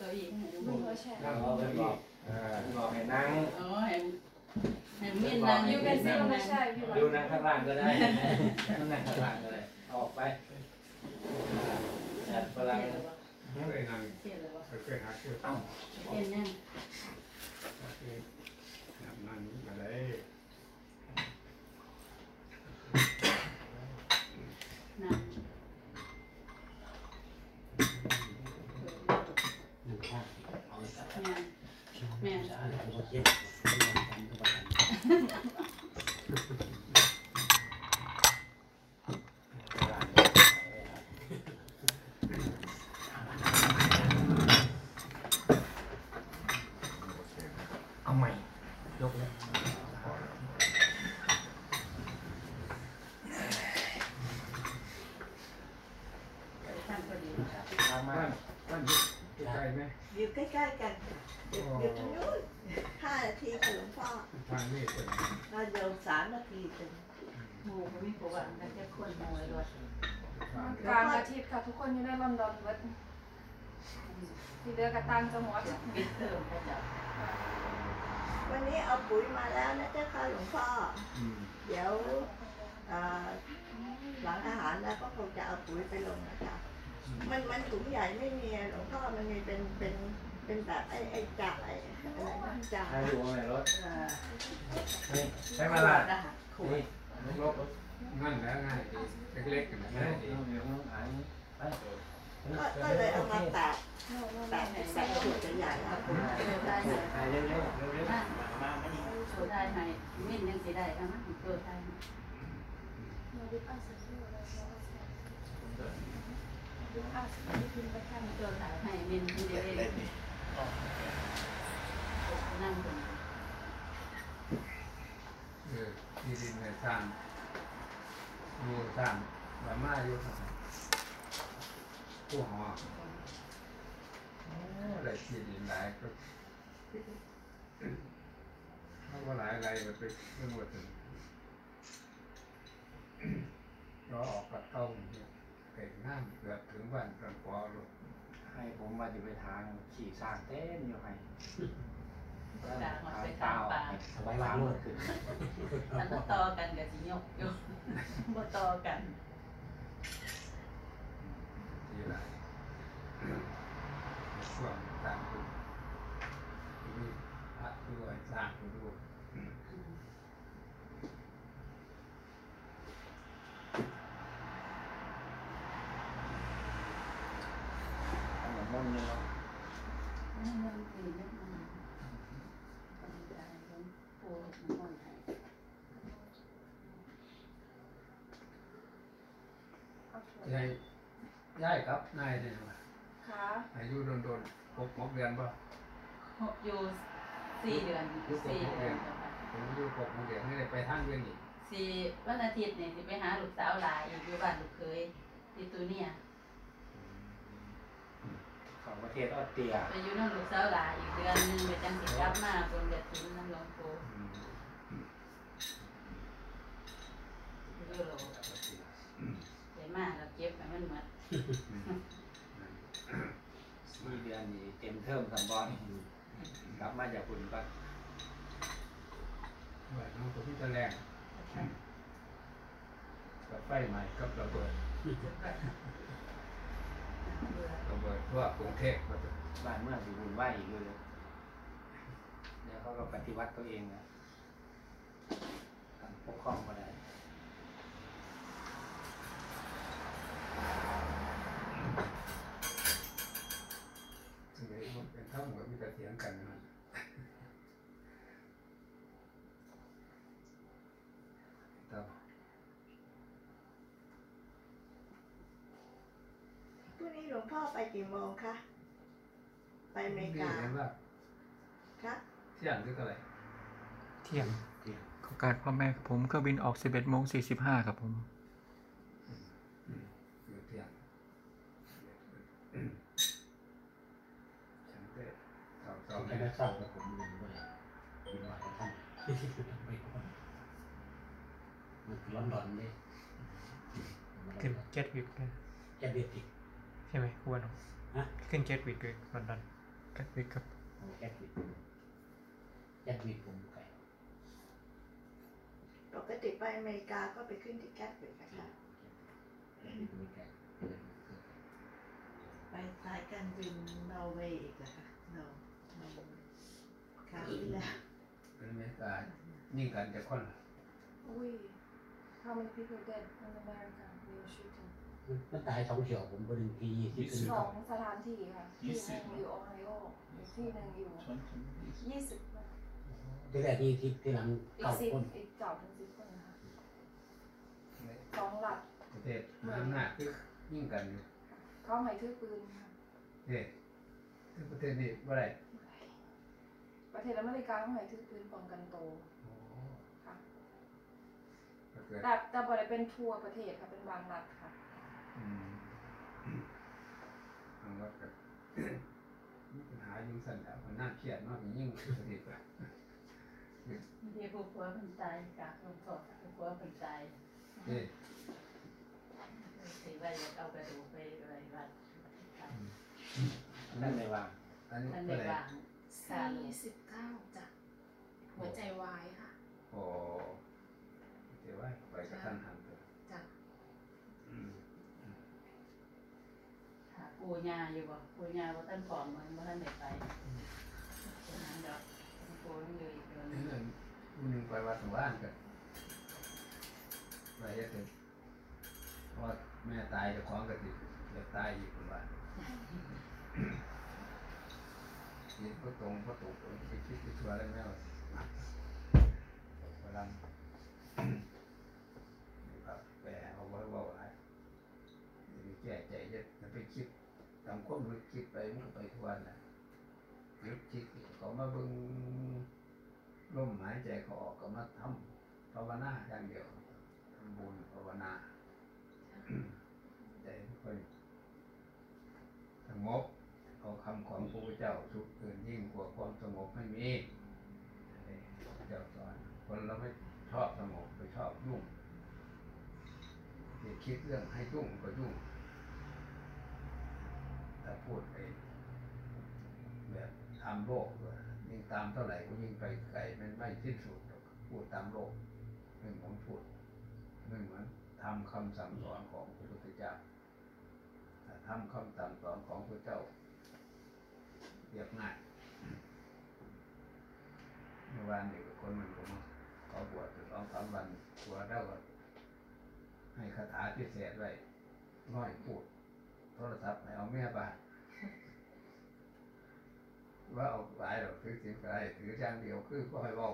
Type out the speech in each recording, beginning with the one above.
ตัวอีกให้ดูไม่มือพอแช่นั่งรอไปบอกเออบอกให้นั่งอ๋อให้ให้มินนั่งอยูยู่เป็เป็นซิซิลมไม่นะใช่พี่ดูนั่งข้างล่างก็ได้นั่งข้างล่างก็ได้ออกไปจัดพลังเคยนั่งเสียเลยวะเคยหาเกี่ยวเอ้าเห็นยังเคยนั่งอะไร นั่ง หนึ่งข้างเอาสัก แม่แม่ สามตัวเจ็ดตัวสามตัวสาม เอาใหม่ยกเลย ทำพอดี ทำมา บ้านบ้านอยู่ใกล้ ไหมอยู่ใกล้ๆกันอยู่อยู่ตรงนู้นห้านาทีกับหลวงพ่อทางนี้เป็นเราเดินสามนาทีถึงหมูก็มีประวัติแต่แค่คนหมูไอ้ด้วยทางกลางอาทิตย์ค่ะทุกคนอยู่ในลอนดอนเวิร์ดที่เดือกระตังจังหวัดปิดเทอมก็จะวันนี้เอาปุ๋ยมาแล้วนะเจ้าค่ะหลวงพ่ออืมเดี๋ยวเอ่อหลังอาหารแล้วก็คงจะเอาปุ๋ยไปลงนะคะ มันมันถุงใหญ่ไม่มีอะหลวงพ่อมันมีเป็นเป็นเป็นแบบไอ้ไอ้จ่าไอ้อะไรนะจ่าให้ดูในรถเอ่อนี่ใช้มาละนะคะขวดนี่ลบนั่นแหละง่ายดีเล็กๆกันๆง่ายเดี๋ดียวเดี๋ยวหายไปก็ก็เลยเอามาแตะแตะแตะขวดใหญ่ๆอะเออได้เลยไปเร็วๆเร็วนั่นๆมาไม่ดีโชว์ได้ให้มินยังสิได้เอามาโชว์ได้มาดิอาสาที่เราดิอาสาที่พิมพ์ประจำโชว์ได้ให้มินคน เดียวเองนั่งตรงเอที่ดินในสร้างมูสร้างบามาอยู่ผู้หอโอ้ได้ที่ดินหลายก็เขาก็หลายอะไรไปเรื่องหมดถึงก็ออกกัดเข้าเนี่ย เก่งน้ำเกือบถึงบ้านกันปอลูกให้ผมมาอยู่ไปทางขี่สร้างเต้นอยู่ให้กลางมันทางเป็นเต้าทางป่าสบายล้างมือขึ้นอันนั้นต่อกันกับสิยกอยู่บ่ต่อกันที่ไรช่วงต่างคุณมีพระด้วยสร้างด้วย ขนมมันเนาะ นั่นมันคือนักมันกำลังใจของปู่น้ำมันให้ ยายยายครับนายเนี่ยว่ะค่ะอายุโดนโดนๆหกหกเดือนป่ะอยู่สี่เดือนสี่เดือนผมอายุหกหกเดือนไม่ได้ไปทางเดือนอีกสี่วันอาทิตย์เนี่ยสิไปหาลูกสาวหลายอยู่บ้านลูกเคยที่ตูเนี่ยของประเทศออสเตรียไปอยู่น้ำลูกสาวหลายอีกเดือนหนึงไปจังสิกลับมาบนกระถิ่นน้ำหลวงปู่อืมยูโรไปมาแล้วเก็บให้ มันหมดสี่เดือนนี่เต็มเทอมสำบอนกลับมาจากคุณก็ว่าน้องตัวพี่ตะแรงกับไฟใหม่กับระเบิดระเบิดทั่วกรุงเทพบ้านเมืองสิวุ่นวอีกเลยเดี๋ยวเขาก็ปฏิวัติตัวเองนะการปกครองมาได้ ถึงไอ้มันเป็นเท่าเหมือนมีแต่เถียงกันนะครับพรุ่งนี้หลวงพ่อไปกี่โมงคะ ไปอเมรินี่กาเห็นว่าคะเที่ยงหรืออะไรเที่ยงขอการพ่อแม่ครับผมเครื่องบินออก 11โมง45 ครับผม อยู่เที่ยงฉันเต้สองส ส อ อง ง เมแค่ตรเศร้ากับผมลืมไปกินหวานกับท่านไปก่อนมันร้อนร้อนเลยขึ้นเจ็ดวิบเลยแค่เบียดอีกใช่ไหมควรแฮะขึ้นเจ็ดวิกเลยลอนดอนเจ็ดวิกครับโอ้แจ็ควิกแจ็ควิกผมไก่ปกติไปอเมริกาก็ไปขึ้นที่แคทวิกนะคะแจ็ควิกไม่ไก่เดินขึ้นไปสายการบินนอร์เวย์อีกเหรอคะนอร์นอร์เวย์ คราวที่แล้วเป็นอเมริกายิ่งกันจะค่อนละอุ้ย how many people dead in America in the shooting มันมันตายสองเฉียวผมบริงทียี่สิบสองสถานที่ค่ะที่หนึ่งอยู่โอไฮโออีกที่หนึ่งอยู่ยี่สิบที่แรกที่ที่ที่หลังอีกเก้าสิบคนอีกเก้าถึงสิบคนนะคะสองหลักประเทศมหาอำนาจคือยิ่งกันอยู่เขาให้ถือปืนค่ะเด็คือประเทศนี้ว่าไร ประเทศอเมริกาเขาให้ถือปืนป้องกันตัวค่ะถ้าเกิดแต่แต่บ่ได้เป็นทั่วประเทศค่ะเป็นบางรัฐค่ะ อืมทางวัดกับมีปัญหายิ่งสั่นแล้วมันน่าเครียดมากยิ่งสนิทอะมีผู้ผัวเป็นตายจากลงโทษผู้ผัวเป็นตายเด็กถือว่าอยากเอากระดูกไปอะไรวัดนั่นไม่ว่างอันนี้ท่านก็ได้เลยวาง สามสี่สิบเก้าจ้ะหัวใจวายค่ะโอ้เดี๋ยวว่าไปกระทันหันเลยจ้ะอืมหาปูยาอยู่บ่ปูยาว่าท่านผอมมันว่าท่านได้ไปฉะนั้นดอกปูต้องอยู่อีกเดือนหนึ่งเรื่องผู้หนึ่งไปวัดสว่านกันไปเฮ็ดเป็นเพราะว่าแม่ตายเจะคล้าของกับติเดี๋ยวตายอีกคนว่า คิดก็ตรงก็ตรงคิดคิดคิดชัวร์แล้วแม่ว่าพลังนี่ครับแปลเอาไว้ว่าอะไรแก้ใจเยอะไปคิดตามความรู้คิดไปมันก็ไปทวนนะยึดคิดเขามาบิ่งลมหายใจเขาออกก็มาทำภาวนาอย่างเดียวทำบุญภาวนาใจค่อยสงบเอาคำของพระพุทธเจ้าสุข เกินยิ่งกว่าความสงบไม่มีเจ้าสอนคนเราไม่ชอบสงบไปชอบยุ่งจะคิดเรื่องให้ยุ่งก็ยุ่งแต่พูดไปแบบตามโลกยิ่งตามเท่าไหร่ก็ยิ่งไปไกลมันไม่สิ้นสุดพูดตามโลกเรื่องของพูดเรื่องเหมือนทำคำสั่งสอนของพระพุทธเจ้าทำคำสั่งสอนของพระเจ้าเรียบง่าย มื่อวานเด็กคนมันก็มขอบวชสองสามวันบวชแล้วก็ให้คาถาพิเศษไว้น้อยพูดโทรศัพท์ให้เอาเมียบ้านว่าเอาหลายหรอกถือสินก็ได้ถืออย่างเดียวคือก็ให้เว่า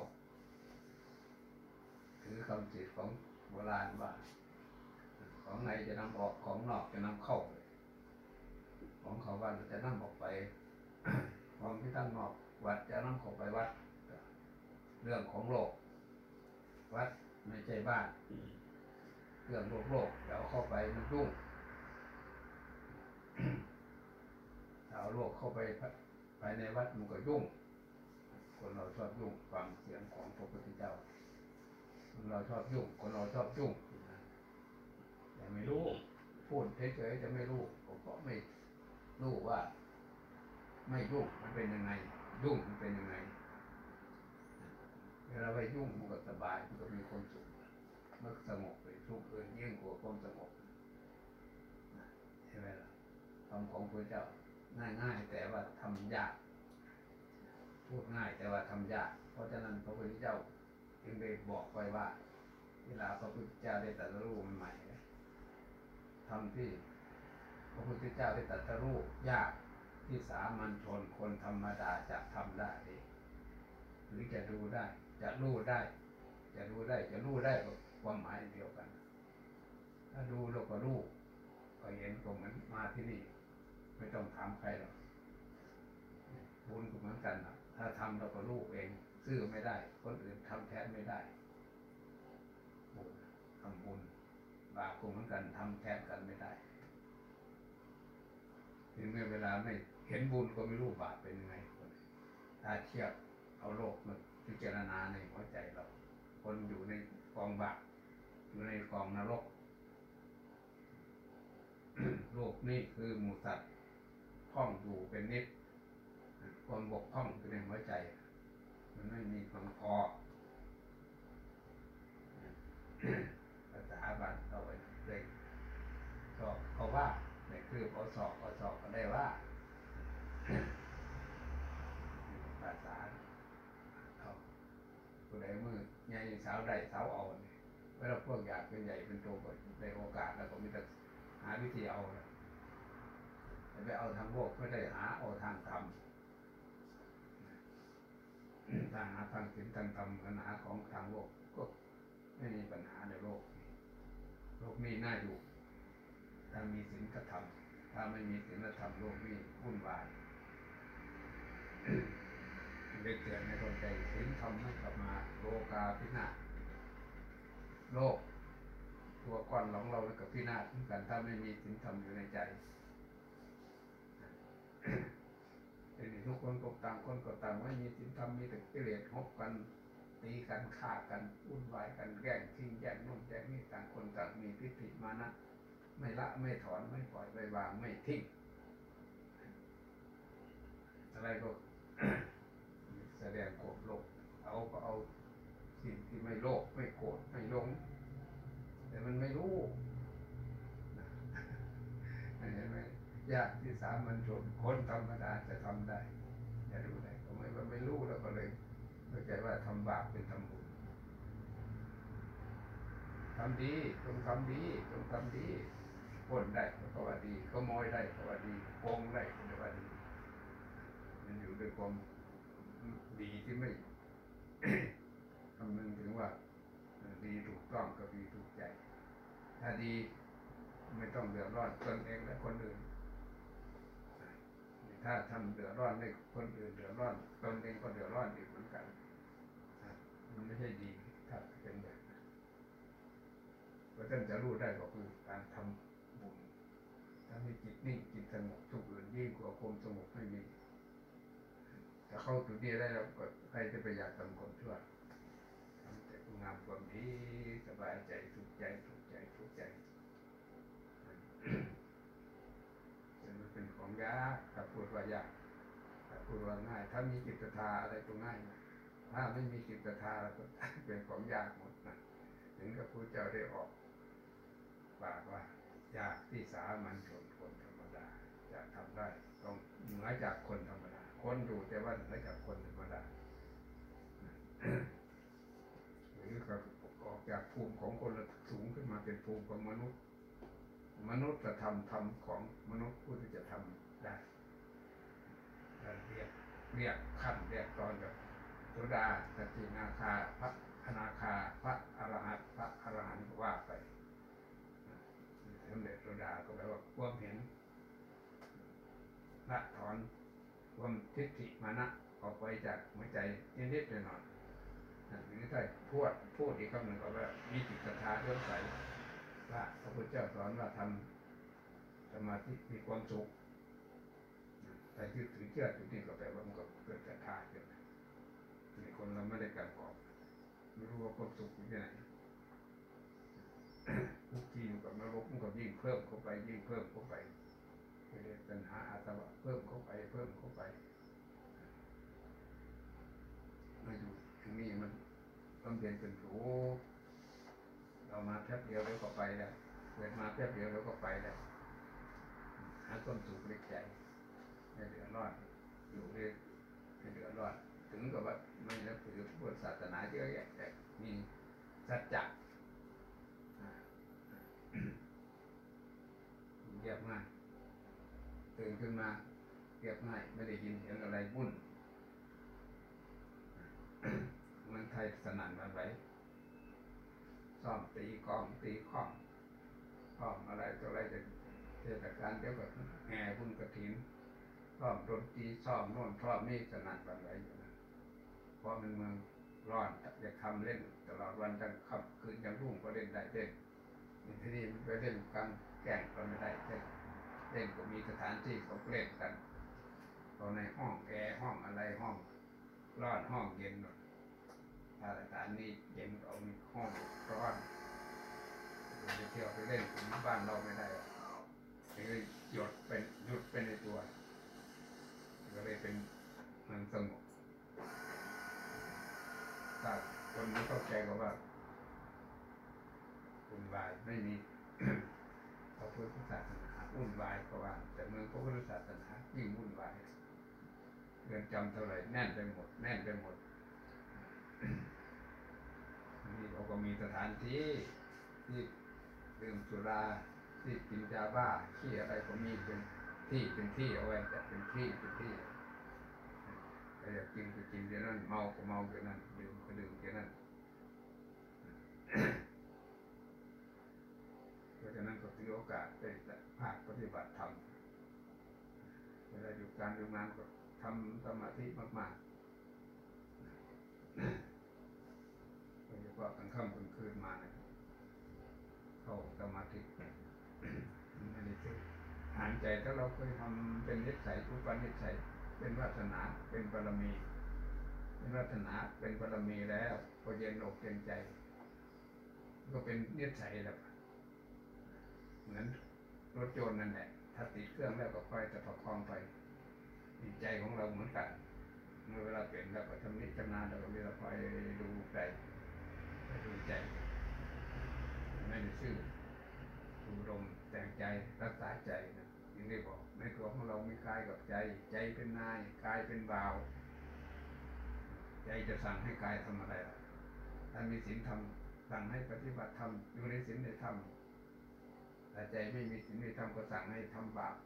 ถือคำจิตของโบราณว่า ของในจะนำออกของนอกจะนำเข้า ของเขาวัดจะนำออกไป ของที่ตั้งนอกวัดจะนำเข้าไปวัด เรื่องของโลก วัดไม่ใช่บ้านเรื่องโลกโลกเดี๋ยวเข้าไปมันยุ่งเอาโลกเข้าไปภายในวัดมันก็ยุ่ง คนเราชอบยุ่งฟังเสียงของพระพุทธเจ้าคนเราชอบยุ่ง คนเราชอบยุ่งแต่ไม่รู้พูดเฉยๆจะไม่รู้ผมก็ไม่รู้ว่า ไม่ยุ่งมันเป็นยังไง ยุ่งมันเป็นยังไง เวลาไปยุ่งมันก็สบายมันก็มีความสุขมันสงบไปทุกข์เกินยิ่งกว่าความสงบใช่ไหมล่ะคำของพระเจ้าง่ายๆแต่ว่าทำยากพูดง่ายแต่ว่าทำยาก เพราะฉะนั้นพระพุทธเจ้าจึงได้บอกไว้ว่า เวลาพระพุทธเจ้าได้ตรัสรู้ใหม่ๆทำที่พระพุทธเจ้าได้ตรัสรู้ยากที่สามัญชนคนธรรมดาจะทำได้หรือจะดูได้ จะรู้ได้ จะรู้ได้ จะรู้ได้ก็ความหมายเดียวกัน ถ้าดูแล้วก็รู้ก็เห็นก็เหมือนมาที่นี่ ไม่ต้องถามใครหรอกบุญก็เหมือนกันนะถ้าทำเราก็ลูกเอง ซื้อไม่ได้ คนอื่นทำแทนไม่ได้บุญทำบุญบาปก็เหมือนกันทำแทนกันไม่ได้ถึงเมื่อเวลาไม่เห็นบุญก็ไม่รู้บาปเป็นยังไงถ้าเทียบเอาโลกมา พิจารณาในหัวใจเรา คนอยู่ในกองบาปอยู่ในกองนรกโลกนี่คือหมูสัตว์พร่องอยู่เป็นนิดความบกพร่องคือในหัวใจ มันไม่มีความพอภาษาบานเราเลยสอบเขาว่าในคือเขาสอบเขาสอบก็ได้ว่า ภาษาเขาผู้ใดมือ ใหญ่สาวใดสาวเอาเนี่ยเวลาพวกอยากเป็นใหญ่เป็นโตก็ได้โอกาสแล้วก็มีแต่หาวิธีเอาแต่ไปเอาทางโลกไม่ได้หาเอาทางธรรมถ้าหาทางศีลทางธรรมปัญหาของทางโลกก็ไม่มีปัญหาในโลก โลกนี้น่าอยู่ ถ้ามีศีลธรรมถ้าไม่มีศีลธรรมโลกนี้วุ่นวาย เด็กเตือนในคนใจศีลธรรมไม่กลับมาโลกาพินาศโลก ตัวก้อนของเราแล้วกับพินาศเหมือนกันถ้าไม่มีศีลธรรมอยู่ในใจเป็นทุกคนก็ต่างคนก็ต่างไม่มีศีลธรรมมีแต่กิเลสหบกันตีกันฆ่ากันวุ่นวายกันแย่งชิงแย่งนู่นแย่งนี่ต่างคนต่างมีทิฏฐิมานะไม่ละไม่ถอนไม่ปล่อยไม่วางไม่ทิ้งอะไรก็ แสดงโกรธโลภเอาก็เอา สิ่ที่ไม่โลภไม่โกรธไม่หลง แต่มันไม่รู้นะเห็นไหมยากที่สามัญชนคนธรรมดาจะทำได้จะรู้ได้ก็ไม่ว่าไม่รู้แล้วก็เลยเข้าใจว่าทำบาปเป็นทำบุญทำดีจงทำดีจงทำดีคนได้ก็ว่าดีขโมยได้ก็ว่าดีโกงได้ก็ว่าดี มันอยู่ด้วยความดีที่ไม่ คำนึงถึงว่าดีถูกต้องกับดีถูกใจ ถ้าดีไม่ต้องเดือดร้อนตนเองและคนอื่น ถ้าทำเดือดร้อนให้คนอื่นเดือดร้อนตนเองก็เดือดร้อนอีกเหมือนกัน มันไม่ใช่ดีถ้าเป็นแบบนั้นเพราะท่านจะรู้ได้ก็คือการทำบุญถ้ามีจิตนิ่งจิตสงบทุกอื่นยิ่งกว่าความสงบไม่มีถ้าเข้าจุดนี้ได้แล้วก็ใครจะไปอยากทำความชั่วทำแต่งามความดีสบายใจสุขใจสุขใจสุขใจแต่มันเป็นของ ยากถ้าพูดว่ายากถ้าพูดว่าง่าย ถ้ามีจิตศรัทธาอะไรก็ง่ายนะถ้าไม่มีจิตศรัทธาก็เป็นของยากหมดนะถึงกับพระเจ้าได้ออกปากว่ายากที่สามัญชนคนธรรมดาจะทำได้ต้องเหนือจากคนธรรมดา คนอยู่แต่ว่าเหนือจากคนธรรมดาหรือก็ออกจากภูมิของคนละสูงขึ้นมาเป็นภูมิของมนุษย์ มนุษย์จะทำทำของมนุษย์ผู้ที่จะทำ เรียกขั้นเรียกตอนแบบโสดาสกินาคาพระอนาคาพระอรหันต์พระอรหันต์ว่าไปสำเร็จโสดาก็แปลว่าความเห็นละถอนความทิฏฐิมานะออกไปจากหัวใจนิดๆหน่อยๆนะหรือถ้าพูดพูดอีกคำหนึ่งก็ว่ามีจิตศรัทธาเลื่อมใสว่าพระพุทธเจ้าสอนว่าทำสมาธิมีความสุข แต่ยึดถือเชื่อถือนี่ก็แปลว่ามันก็เกิดศรัทธาขึ้นในคนเราไม่ได้กันกอบไม่รู้ว่าความสุขอยู่ที่ไหนทุกทีอยู่กับนรกมันก็ยิ่งเพิ่มเข้าไป ยิ่งเพิ่มเข้าไปกิเลสปัญหาอาสวะเพิ่มเข้าไป เพิ่มเข้าไปมาอยู่อย่นี้มันต้องเรียนเป็นโถเรามาแป๊บเดียวแล้วก็ไปแล้วเกิดมาแป๊บเดียวแล้วก็ไปแล้วหาต้นสุขเล็กใจไม่ ร้อนอยู่เรื่อยไม่เดือดร้อนถึงกับว่าไม่นับถือพุทธศาสนาเยอะแยะแต่มีสัจจะเรียบง่ายตื่นขึ้นมาเรียบง่ายไม่ได้ยินเสียงอะไรวุ่นเมืองไทยสนั่นหวันไหวซ่อมตีกลองตีข้องข้องอะไรตัวอะไรจะเทศกาลเดี๋ยวก็แห่บุญกระถิน ซ่อมดนตรีซ่อมโน่นซ่อมนี่สนั่นวันไหวอยู่นะเพราะมันเมืองร้อนอยากทำเล่นตลอดวันทั้งค่ำคืนยังรุ่งก็เล่นได้เล่นที่นี่ไปเล่นกลางแก่งก็ไม่ได้เล่นเล่นก็มีสถานที่เขาเล่นกันก็ในห้องแอร์ห้องอะไรห้องร้อนห้องเย็นหมดถ้าสถานนี้เย็นเอามีห้องร้อนไปเที่ยวไปเล่นถึงบ้านเราไม่ได้หรือหยดเป็นหยุดเป็นในตัว ก็เลยเป็นเมืองสงบถ้าคนไม่เข้าใจก็ว่าวุ่นวายไม่มีพระพุทธศาสนาวุ่นวายก็ว่า แต่เมืองพระพุทธศาสนายิ่งวุ่นวายเรือนจำเท่าไหร่แน่นไปหมด แน่นไปหมดนี่เราก็มีสถานที่ที่ดื่มสุราที่กินยาบ้าที่อะไรก็มีเป็น ที่เป็นที่เอาไว้แต่เป็นที่เป็นที่ใครอยากกินก็กินเดี๋ยวนั้นเมาก็เมาเดี๋ยวนั้นดื่มก็ดื่มเดี๋ยวนั้นเพราะฉะนั้นก็ถือโอกาสได้ภาคปฏิบัติธรรมเวลาอยู่การอยู่งานก็ทำสมาธิมากๆโดยเฉพาะกลางค่ำกลางคืนมาเนี่ยเข้าสมาธิ หายใจถ้าเราเคยทำเป็นนิสัยทุกวันนิสัยเป็นวาสนาเป็นบารมี เป็นวาสนาเป็นบารมีแล้วพอเย็นอกเย็นใจ ก็เป็นนิสัยแล้วเหมือนรถยนต์นั่นแหละถ้าติดเครื่องแล้วก็ค่อยจะประคองไปจิตใจของเราเหมือนกัน เมื่อเวลาเปลี่ยนแล้วก็ทำนิจำนาญแล้วก็เวลาคอยดูใจดูใจไม่ได้ชื่อดูลมแต่งใจรักษาใจนะ งได้บอกในตัวของเรามีกายกับใจ ใจเป็นนายกายเป็นบ่าว ใจจะสั่งให้กายทำอะไรล่ะถ้ามีศีลธรรมสั่งให้ปฏิบัติธรรมอยู่ในศีลในธรรมแต่ใจไม่มีศีลในธรรมก็สั่งให้ทำบาป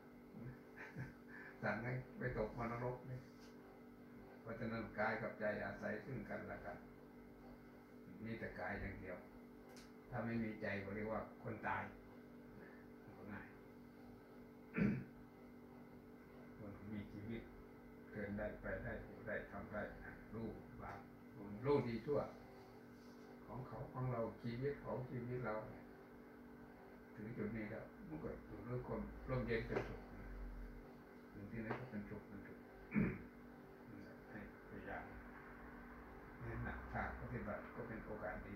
สั่งให้ไปตกมรรกนี่เพราะฉะนั้นกายกับใจอาศัยซึ่งกันและกันมีแต่กายอย่างเดียว ถ้าไม่มีใจก็เรียกว่าคนตายก็ง่าย คนมีชีวิตเกิน ได้ไปได้อยู่ได้ทำได้รู้บาปบุญรู้ดีชั่ว ของเขาของเราชีวิตของชีวิตเราถึงจุดนี้แล้วมันก็อยู่ด้วยความร่มเย็นเป็นสุขถึงที่ไหนก็เป็นสุขเป็นสุขให้พยายามนี่หนักถ้าปฏิบัติก็เป็นโอกาสดี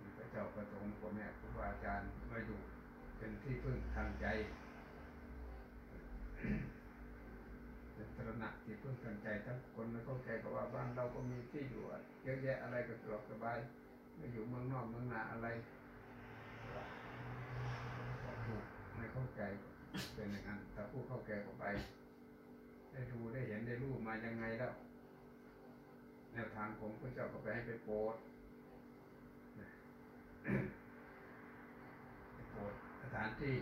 มีพระเจ้าประสงค์พ่อแม่ครูบาอาจารย์มาอยู่เป็นที่พึ่งทางใจ เป็นตระหนักที่พึ่งทางใจถ้าคนไม่เข้าใจก็ว่าบ้านเราก็มีที่อยู่เยอะแยะอะไรก็สะดวกสบายไม่อยู่เมืองนอกเมืองนาอะไรถูกไม่เข้าใจเป็นอย่างนั้นถ้าผู้เข้าใจก็ไป ได้ดูได้เห็นได้รู้มายังไงแล้วแนวทางผมพระเจ้าก็ไปให้ไปโปรดโปรดสถานที่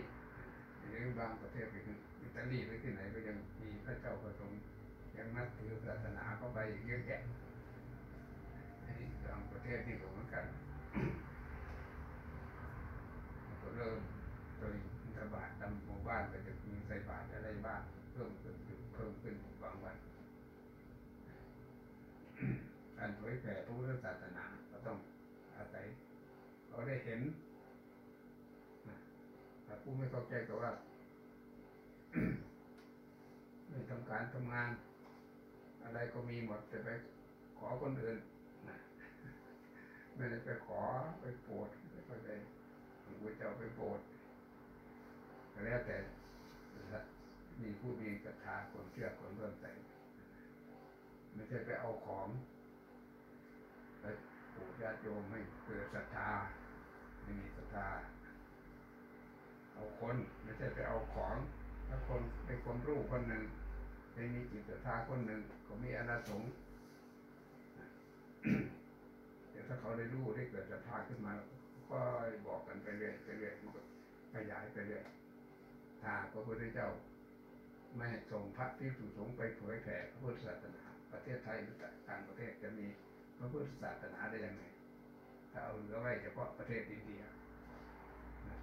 อย่างบางประเทศอย่างอิตาลีหรือที่ไหนก็ยังมีพระเจ้าประสงค์ยังนับถือศาสนาเข้าไปเยอะแยะอันนี้บางประเทศนี่ก็เหมือนกันก็เริ่มโดยอินทบาทตามหมู่บ้านก็จะมีใส่บาตรอะไรบ้างเพิ่มขึ้นเพิ่มขึ้นบางวัน การเผยแผ่พระพุทธศาสนาก็ต้องอาศัยเขาได้เห็นนะถ้าผู้ไม่เข้า ใจก็ว่าไม่ทำการทำงาน อะไรก็มีหมดแต่ไปขอคนอื่นนะไม่ได้ไปขอไปโปรดไม่เข้าใจพระพุทธเจ้าไปโปรดก็แล้วแต่มีผู้มีศรัทธาคนเชื่อคนเริ่มใจไม่ใช่ไปเอาของไปปลูกญาติโยมให้เกิดศรัทธาไม่มีศรัทธา เอาคนไม่ใช่ไปเอาของถ้าคนเป็นคนรู้คนหนึ่งไม่มีจิตศรัทธาคนหนึ่งก็มีอนาสงส์เดี๋ยวถ้าเขาได้รู้ได้เกิดศรัทธาขึ้นมาก็บอกกันไปเรื่อยไปเรื่อยมันก็ขยายไปเรื่อยถ้าพระพุทธเจ้าไม่ส่งพระพิสุสงไปเผยแผ่พระพุทธศาสนาประเทศไทยหรือต่างประเทศจะมีพระพุทธศาสนาได้ยังไงถ้าเอาเหลือไว้เฉพาะประเทศอินเดียนะ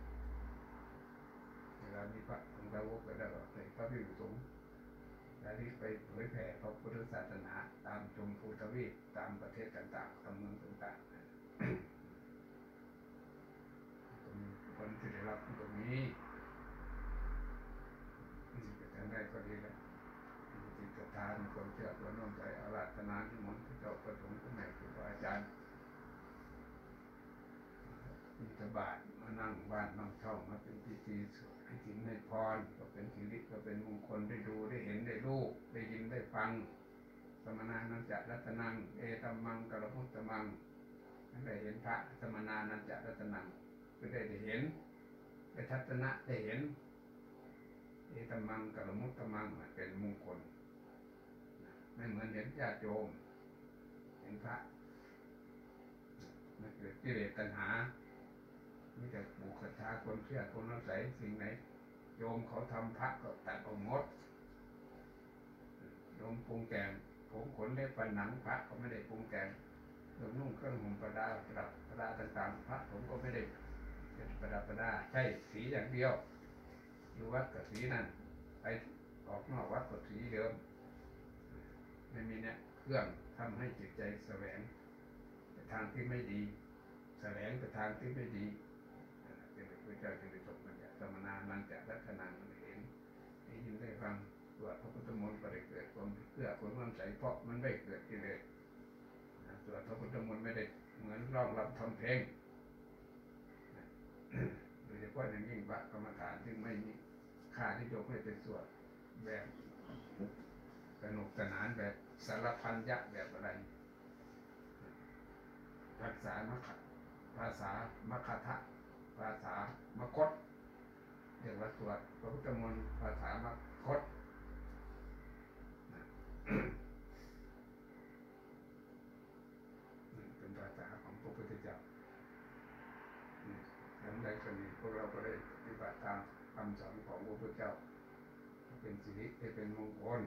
เวลามีพระองค์ดาวกไปแล้วก็ให้พระพิสุสงฆ์แล้วที่ไปเผยแผ่พระพุทธศาสนา ตามชมพูทวีปตามประเทศต่างๆตามเมืองต่างๆนะก็มีคนที่ได้รับตรงนี้นี่ก็ทำได้ก็ดีแล้วจิตศรัทธามีความเชื่อตัวน้อมใจอาราธนาที่มนต์พระเจ้าประสงค์ผู้แม่ครูบาอาจารย์มีตบาทมานั่งบ้านนั่งช่องมาเป็นพิธีสวด ให้ถินให้พรก็เป็นสิริก็เป็นมงคลได้ดูได้เห็นได้รู้ได้ยินได้ฟัง สมนานันจะรัตนัง เอตัมมังกรมุตตมังนั่นได้เห็นพระสมนานันจะรัตนังคือได้ได้เห็นได้ทัศนะได้เห็น เอตัมมังกรมุตตมังเป็นมงคลไม่เหมือนเห็นญาติโยมเห็นพระมันเกิดกิเลสตัณหา มีแต่ปลูกศรัทธาคนเชื่อคนน้ำใสสิ่งไหน โยมเขาทำพระก็ตัดออกหมดโยมปรุงแต่งผมขนเล็บฟันหนังพระก็ไม่ได้ปรุงแต่งโยมนุ่งเครื่องห่มประดาประดับประดาต่างๆพระผมก็ไม่ได้ประดับประดาใช่สีอย่างเดียว อยู่วัดกับสีนั่นไปออกนอกวัดกับสีเดิมไม่มีเนี่ยเครื่องทำให้จิตใจแสวงไปทางที่ไม่ดีแสวงไปทางที่ไม่ดี จึงพระเจ้าจึงได้ทรงบัญญัติสมนานันจะรัตนังเห็นได้ยินได้ฟังตัวพระพุทธมนต์ก็ได้เกิดความเพื่อคนมั่นใจเพราะมันไม่เกิดกิเลสตัวพระพุทธมนต์ไม่ได้เหมือนร้องรำทำเพลงโดยเฉพาะอย่างยิ่งพระกรรมฐานซึ่งไม่มีค่าที่ยกให้เป็นส่วนแบบสนุกสนานแบบสารพันยะแบบอะไรรักษามคภาษามคทะ ภาษามคตเรียกว่าสวดพระพุทธมนต์ภาษามคตเป็นภาษาของพระพุทธเจ้าทั้งใดก็นี้พวกเราก็ได้ปฏิบัติตามคำสอนของพระพุทธเจ้า เป็นสิริเป็นมงคล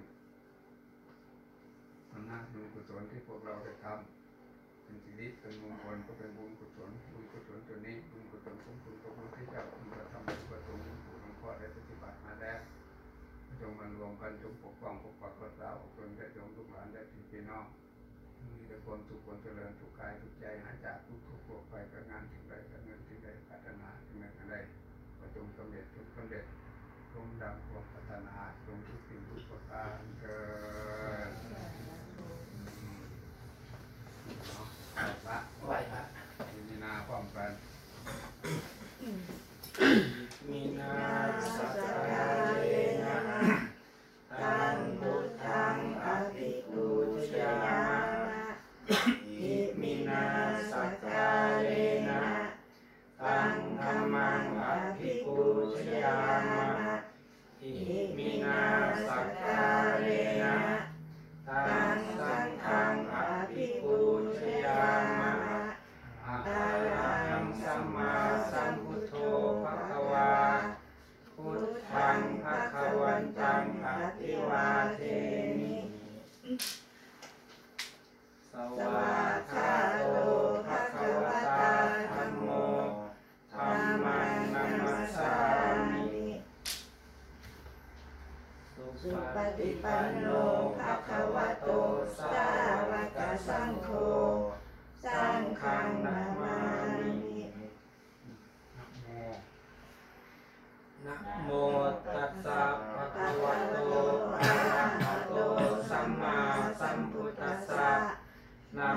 อำนาจบุญกุศลที่พวกเราได้ทำ เป็นสิริเป็นมงคลก็เป็นบุญกุศลบุญกุศลตัวนี้บุญกุศลของคุณพระพุทธเจ้าที่เราทำเป็นประสงค์ผู้หลวงพ่อได้ปฏิบัติมาแล้วจงมารวมกันจงปกป้องปกปักรักษาอบรมได้จงลูกหลานได้ที่พี่น้องมีแต่ความสุขความเจริญทุกกายทุกใจหาจากทุกทุกข์พวกไปกับงานถึงใดกับเงินถึงใดพัฒนาถึงไหนถึงใดก็จงสำเร็จทุกสำเร็จจงดังความพัฒนาจงทุกสิ่งทุกประการเกิด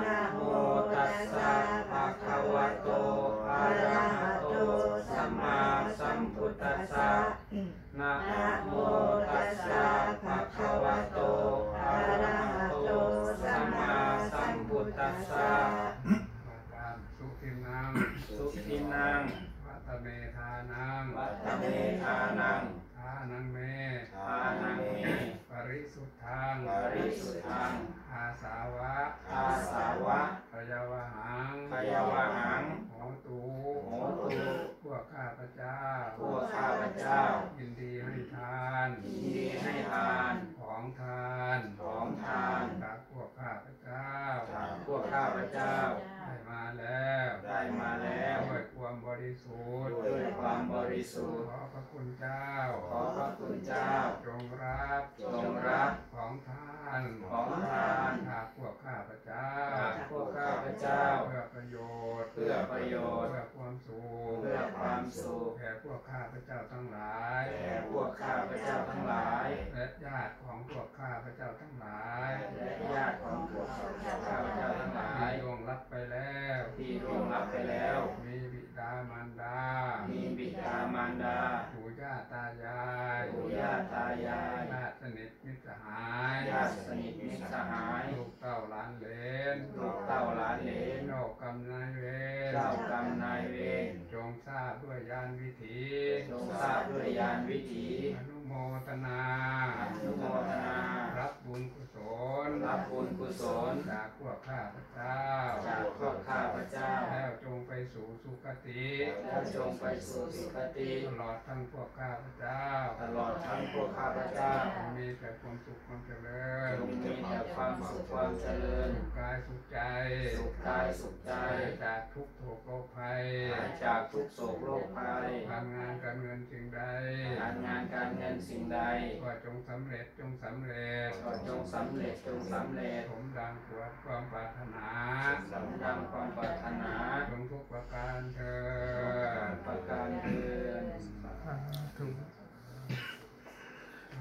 นะโมตัสสะภะคะวะโตอะระหะโตสัมมาสัมพุทธัสสะนะโมตัสสะภะคะวะโตอะระหะโตสัมมาสัมพุทธัสสะว่าการสุขินังสุขินังวัตเมธานังวัตเมธานังทานังเมทานังเมปริสุทธังปริสุทธัง อาสาวะอาสาวะพยาวหังพยาวหังโหตูโหตุพวกข้าพเจ้าพวกข้าพเจ้า ยินดีให้ทานยินดีให้ทาน ของทานของทานจากพวกข้าพเจ้าจากพวกข้าพเจ้าได้มาแล้วได้มาแล้วด้วยความบริสุทธิ์ด้วยความบริสุทธิ์ ถีทรงทราบด้วยญาณวิถีอนุโมทนาอนุโมทนา รับบุญกุศล รับบุญกุศล จากพวกข้าพเจ้า จากพวกข้าพเจ้า แล้วจงไปสู่สุคติแล้วจงไปสู่สุคติ ตลอดทั้งพวกข้าพเจ้าต พวกข้าพเจ้ามีแต่ความสุขความเจริญจงมีแต่ความสุขความเจริญ สุขกายสุขใจ สุขกายสุขใจ จากทุกข์โศกโรคภัยหายจากทุกโศกโรคภัยการงานการเงินสิ่งใด การงานการเงินสิ่งใด ก็จงสำเร็จจงสำเร็จ ก็จงสำเร็จจงสำเร็จ สมดังปวดความปรารถนา สมดังความปรารถนา จงทุกประการเธอประการเตือนถูกวะโตอะระหะโตสัมมาสัมพุทธัสสะ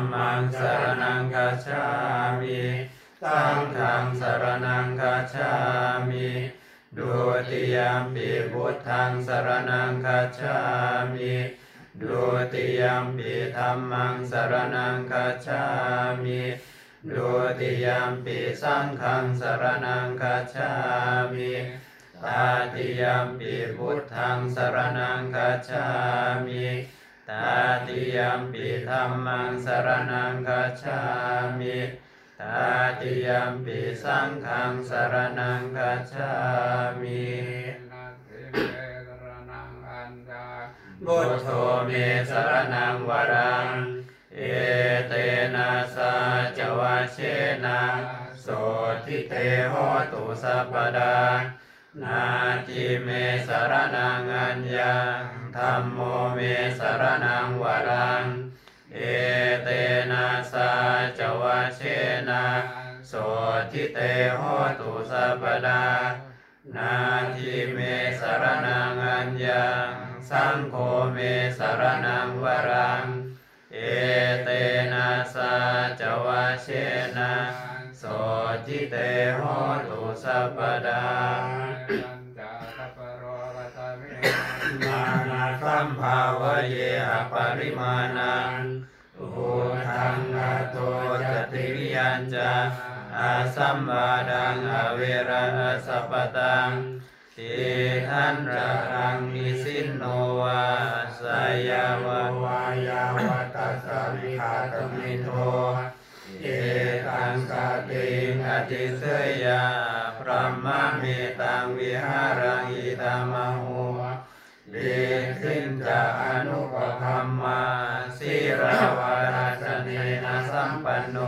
มมังสรณังคัจฉามิสังฆังสรณังคัจฉามิดุติยมปิพุทธังสรณังคัจฉามิดุติยมปิธัมมังสรณังคัจฉามิดุติยมปิสังฆังสรณังคัจฉามิตาติยมปิพุทธังสรณังคัจฉามิ ตาติยมปิธรรมังสรณังคัจฉามิตาติยมปิสังฆังสรณังคัจฉามินาสิเมสรนังอันดาบุตโธเมสรณังวรัง เอเตนะสาจวะเชนะโสทิเตโหตุสัพพดา นาจิเมสรณังอัญญังธรรมโมเมสรณังวรัง เอเตนะสาจวะเชนะโสทิเตโหตุสัพดา นาทิเมสรณังอัญญังสังโฆเมสรณังวรัง เอเตนะสาจวะเชนะโสทิเตโหตุสัพพดา มภาวะเยอปริมาณังอุทังอาโตจติริยัญจาอาสัมบาดังอเวระสัพตังติทันระรังนิสินโนวาสยาวะวายาวตัสสะวิคาตมิโทเอตังกาติงอติเสยาพระมะเมตังวิหารังอิตามหุเด จาอนุปคัมมาสิราวาราชเนนะสัมปันโน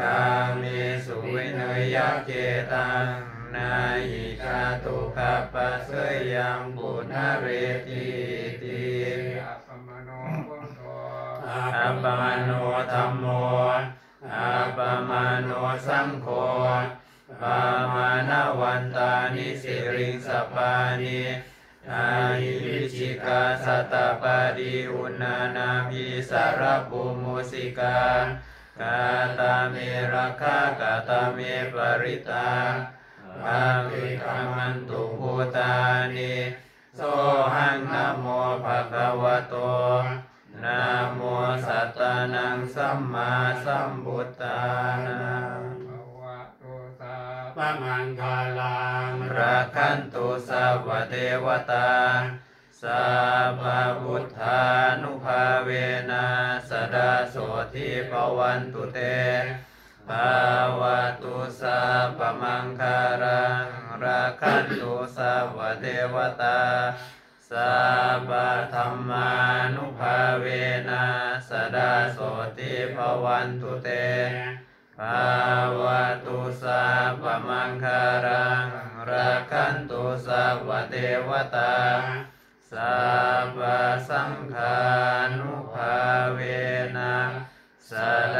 กาเมสุวิเนยเกตังนายิกาตุคัปปะเสยยังบุณเรติติอัปปมโนโพโตอัปปมโนธรรมโมอัปปมโนสังโฆปามานาวันตานิสิริงสปานิ อาหิวิชิกาสตตปาริอุณานาภิสารปุมุสิกากาตาเมราคากาตาเมปริตาภาวิกามันตุภูตานิโสหังนโมภะคะวะโตนะโมสัตตานังสัมมาสัมพุทธานัง มังคลังรักขันตุสัพพเทวตาสัพพพุทธานุภาเวนะสดาโสทิปวันตุเตภาวตุสัพมังคารังรักขันตุสัพพเทวตาสัพพธรรมานุภาเวนะสดาโสติภวันตุเต ภาวะตุสัพมังคารังรักขันตุสัพเทวตาสัพพสังฆานุภาเวนะสด